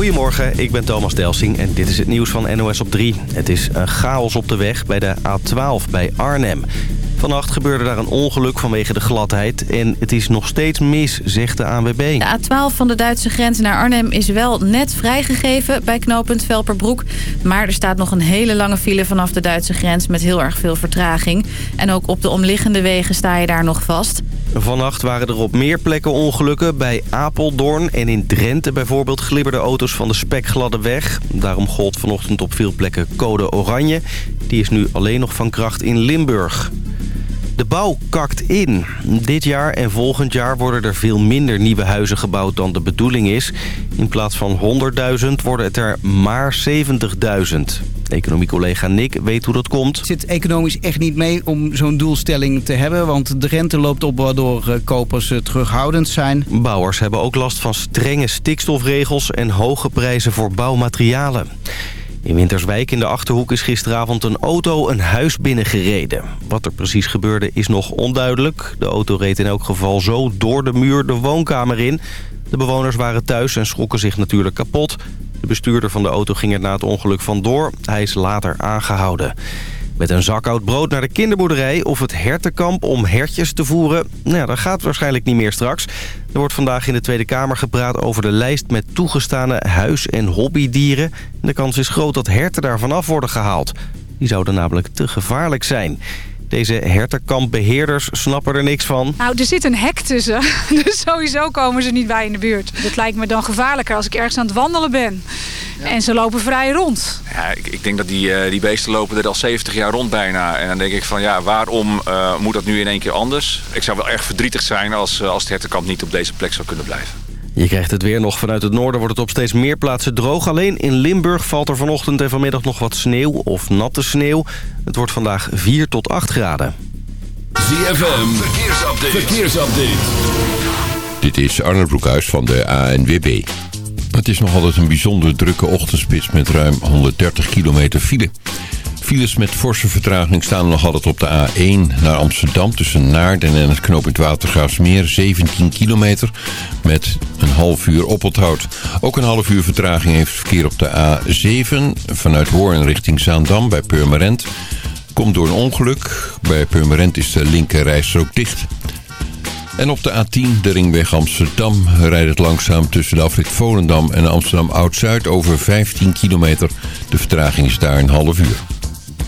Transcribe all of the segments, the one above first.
Goedemorgen, ik ben Thomas Delsing en dit is het nieuws van NOS op 3. Het is een chaos op de weg bij de A12 bij Arnhem. Vannacht gebeurde daar een ongeluk vanwege de gladheid en het is nog steeds mis, zegt de ANWB. De A12 van de Duitse grens naar Arnhem is wel net vrijgegeven bij knooppunt Velperbroek. Maar er staat nog een hele lange file vanaf de Duitse grens met heel erg veel vertraging. En ook op de omliggende wegen sta je daar nog vast. Vannacht waren er op meer plekken ongelukken. Bij Apeldoorn en in Drenthe bijvoorbeeld glibberden auto's van de spekgladde weg. Daarom gold vanochtend op veel plekken code oranje. Die is nu alleen nog van kracht in Limburg. De bouw kakt in. Dit jaar en volgend jaar worden er veel minder nieuwe huizen gebouwd dan de bedoeling is. In plaats van 100.000 worden het er maar 70.000. Economiecollega Nick weet hoe dat komt. Het zit economisch echt niet mee om zo'n doelstelling te hebben... want de rente loopt op waardoor eh, kopers eh, terughoudend zijn. Bouwers hebben ook last van strenge stikstofregels... en hoge prijzen voor bouwmaterialen. In Winterswijk in de Achterhoek is gisteravond een auto een huis binnengereden. Wat er precies gebeurde is nog onduidelijk. De auto reed in elk geval zo door de muur de woonkamer in. De bewoners waren thuis en schrokken zich natuurlijk kapot. De bestuurder van de auto ging er na het ongeluk vandoor. Hij is later aangehouden. Met een zak oud brood naar de kinderboerderij of het hertenkamp om hertjes te voeren. Nou, dat gaat waarschijnlijk niet meer straks. Er wordt vandaag in de Tweede Kamer gepraat over de lijst met toegestane huis- en hobbydieren. De kans is groot dat herten daarvan af worden gehaald. Die zouden namelijk te gevaarlijk zijn. Deze hertenkampbeheerders snappen er niks van. Nou, er zit een hek tussen. Dus sowieso komen ze niet bij in de buurt. Dat lijkt me dan gevaarlijker als ik ergens aan het wandelen ben. En ze lopen vrij rond. Ja, ik, ik denk dat die, eh, die beesten lopen er al 70 jaar rond bijna. En dan denk ik van ja, waarom eh, moet dat nu in één keer anders? Ik zou wel erg verdrietig zijn als, eh, als het hertenkamp niet op deze plek zou kunnen blijven. Je krijgt het weer nog. Vanuit het noorden wordt het op steeds meer plaatsen droog. Alleen in Limburg valt er vanochtend en vanmiddag nog wat sneeuw of natte sneeuw. Het wordt vandaag 4 tot 8 graden. ZFM, verkeersupdate. Dit is Arne Broekhuis van de ANWB. Het is nog altijd een bijzonder drukke ochtendspits met ruim 130 kilometer file. Files met forse vertraging staan nog altijd op de A1 naar Amsterdam... tussen Naarden en het knooppunt Watergraafsmeer, 17 kilometer... met een half uur oponthoud. Ook een half uur vertraging heeft verkeer op de A7... vanuit Hoorn richting Zaandam bij Purmerend. Komt door een ongeluk. Bij Purmerend is de linker rijstrook dicht... En op de A10, de ringweg Amsterdam, rijdt het langzaam tussen de afrit Volendam en Amsterdam Oud-Zuid over 15 kilometer. De vertraging is daar een half uur.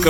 Marco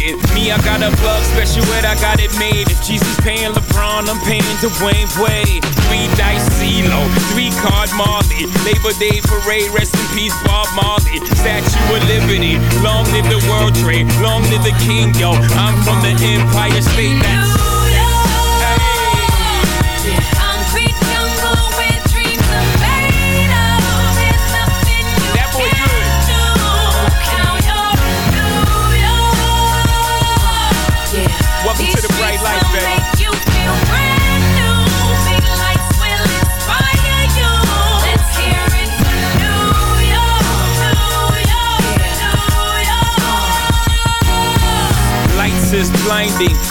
it. Me, I got a plug special, and I got it made. If Jesus paying LeBron, I'm paying Dwayne Wade. Three dice CeeLo, three card Marley. Labor Day parade, rest in peace Bob Marley. Statue of Liberty, long live the World Trade, long live the King, yo. I'm from the Empire State. That's me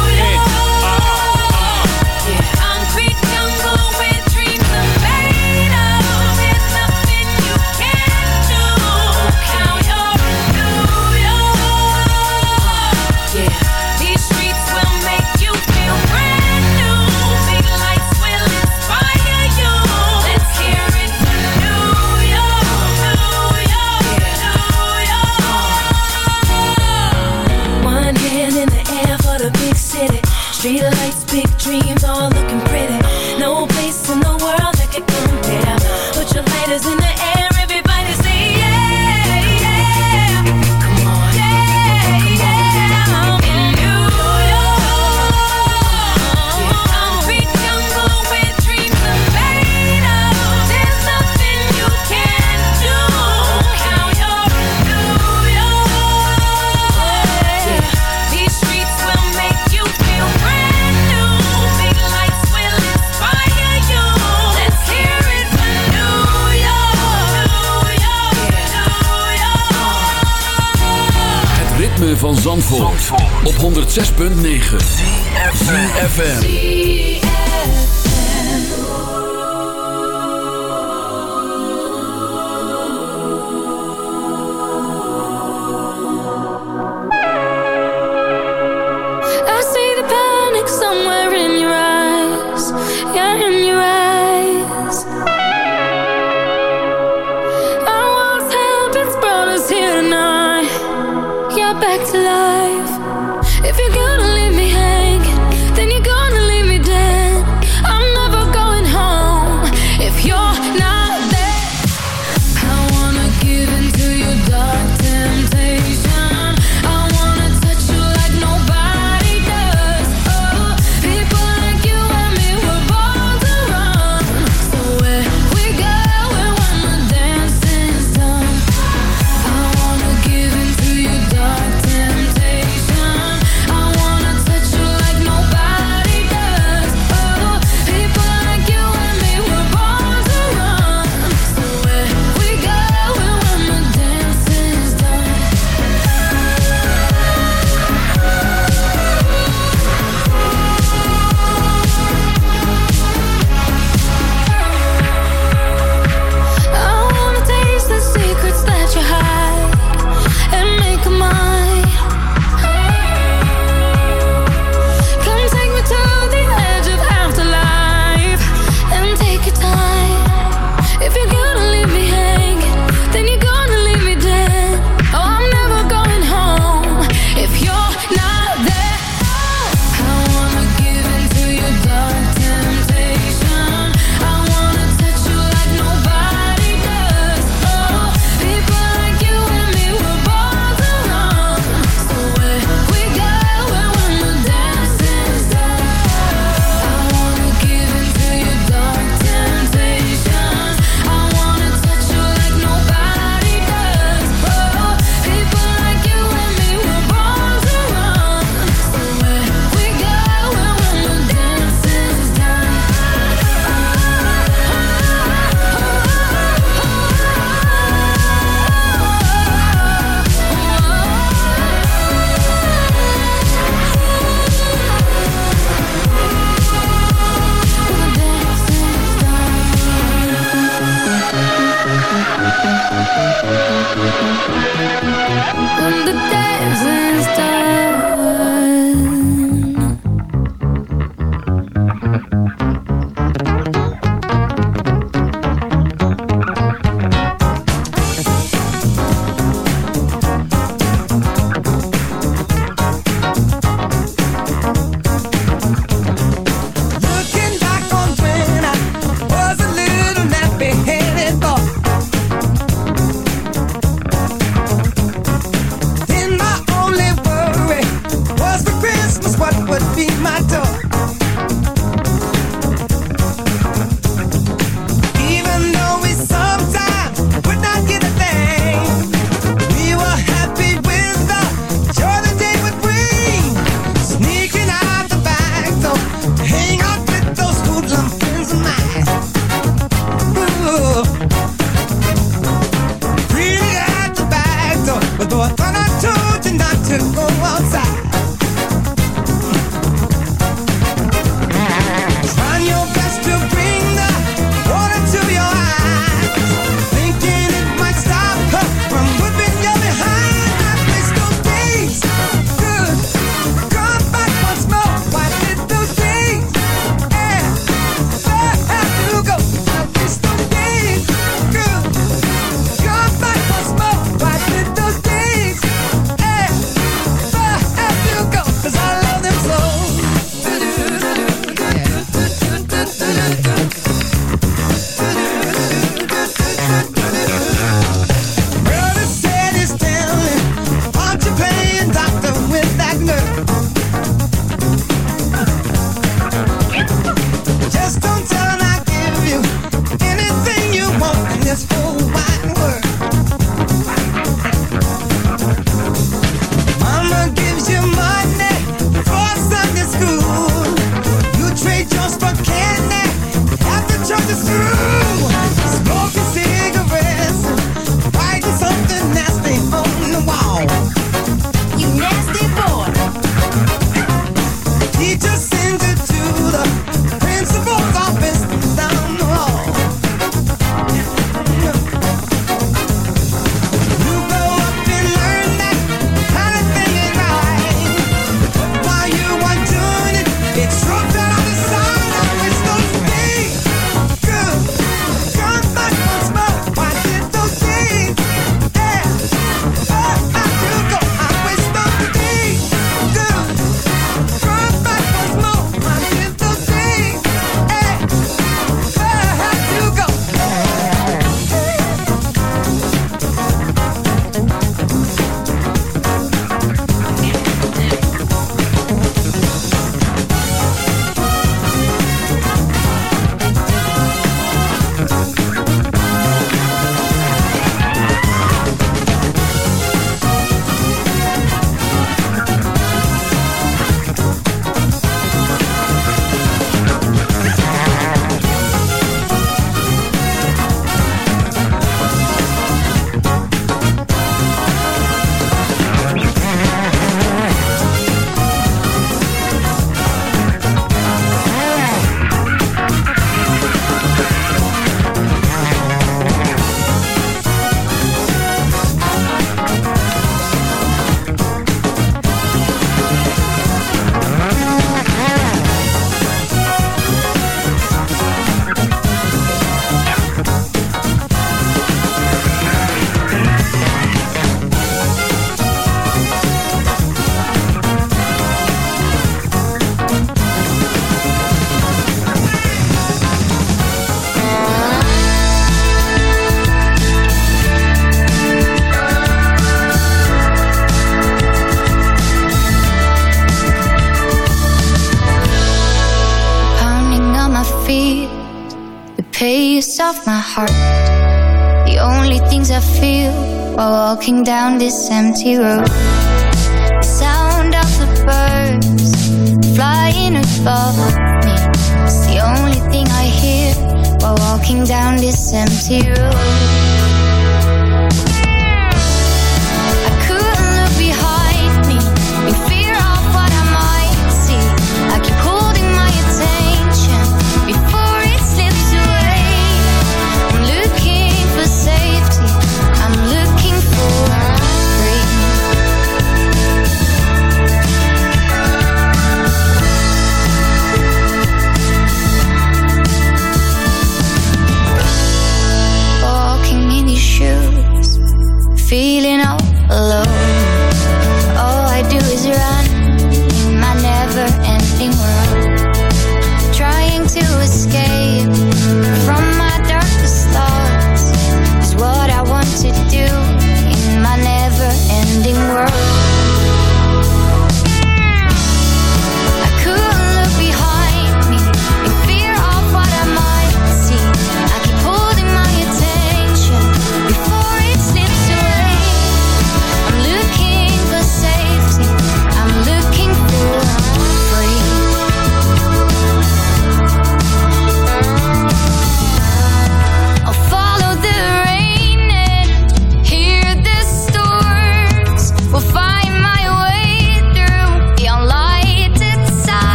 walking down this empty road. The sound of the birds flying above me. It's the only thing I hear while walking down this empty road.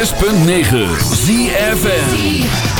106.9 ZFN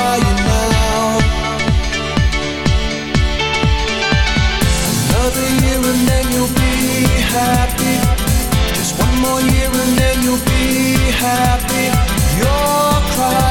happy. Just one more year and then you'll be happy. Your cry.